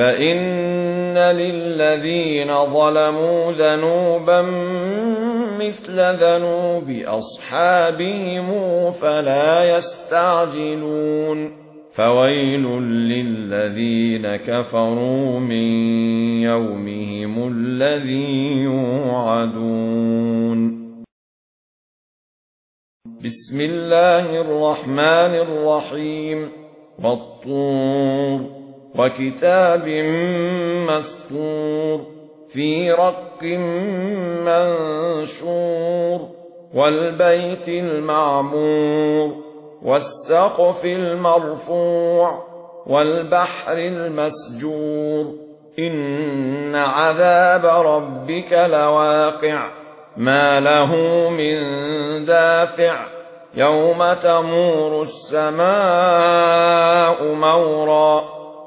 فإن للذين ظلموا ذنوبا مثل ذنوب أصحابهم فلا يستعجلون فويل للذين كفروا من يومهم الذي يوعدون بسم الله الرحمن الرحيم والطور وكتاب مسطور في رق منشور والبيت المعمور والسقف المرفوع والبحر المسجور إن عذاب ربك لواقع ما له من دافع يوم تمور السماء مورا